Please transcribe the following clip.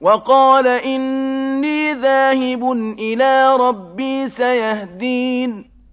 وَقَالَ إِنِّي ذَاهِبٌ إِلَىٰ رَبِّي سَيَهْدِينِ.